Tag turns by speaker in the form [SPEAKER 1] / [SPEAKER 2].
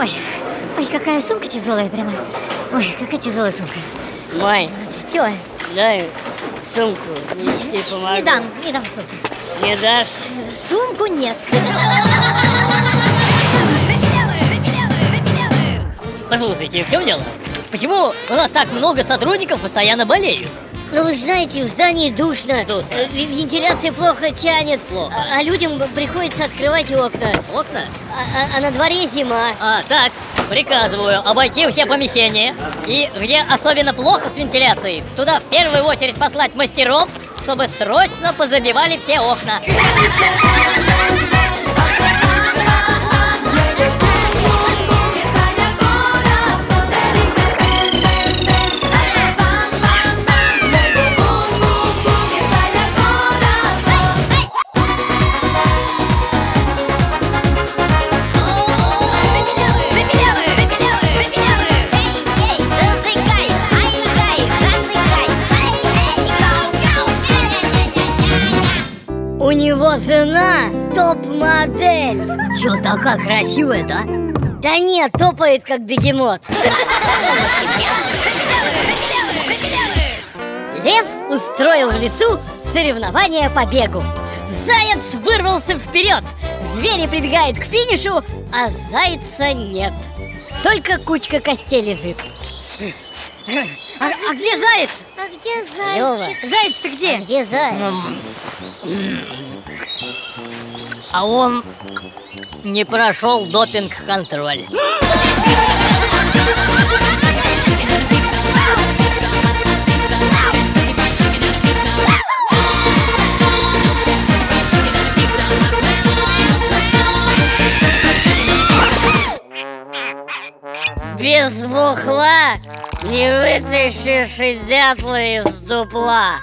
[SPEAKER 1] Ой, ой, какая сумка тяжелая прямо. Ой, какая тяжелая сумка.
[SPEAKER 2] Май.
[SPEAKER 1] Чего?
[SPEAKER 2] Дай сумку. Нести помогу.
[SPEAKER 1] Не дам, не дам сумку.
[SPEAKER 2] Не дашь?
[SPEAKER 1] Сумку нет.
[SPEAKER 2] Послушайте, в чем дело? Почему у нас так много сотрудников постоянно болеют?
[SPEAKER 1] Ну вы знаете, в здании душно. Э, Вентиляция плохо тянет.
[SPEAKER 2] Плохо.
[SPEAKER 1] А, а людям приходится открывать окна.
[SPEAKER 2] Окна?
[SPEAKER 1] А, а- а на дворе зима.
[SPEAKER 2] А, так, приказываю обойти все помещения И где особенно плохо с вентиляцией Туда в первую очередь послать мастеров Чтобы срочно позабивали все окна
[SPEAKER 1] него жена топ-модель. Чё, такая красивая-то? Да нет, топает как бегемот. Лев устроил в лесу соревнования по бегу. Заяц вырвался вперед. Звери прибегают к финишу, а зайца нет. Только кучка костей лежит.
[SPEAKER 3] А, а где заяц?
[SPEAKER 1] А где
[SPEAKER 2] Лёва.
[SPEAKER 3] Заяц-то где?
[SPEAKER 1] Где заяц?
[SPEAKER 2] А он не прошел допинг-контроль Без бухла не вытащишь и дятла из дупла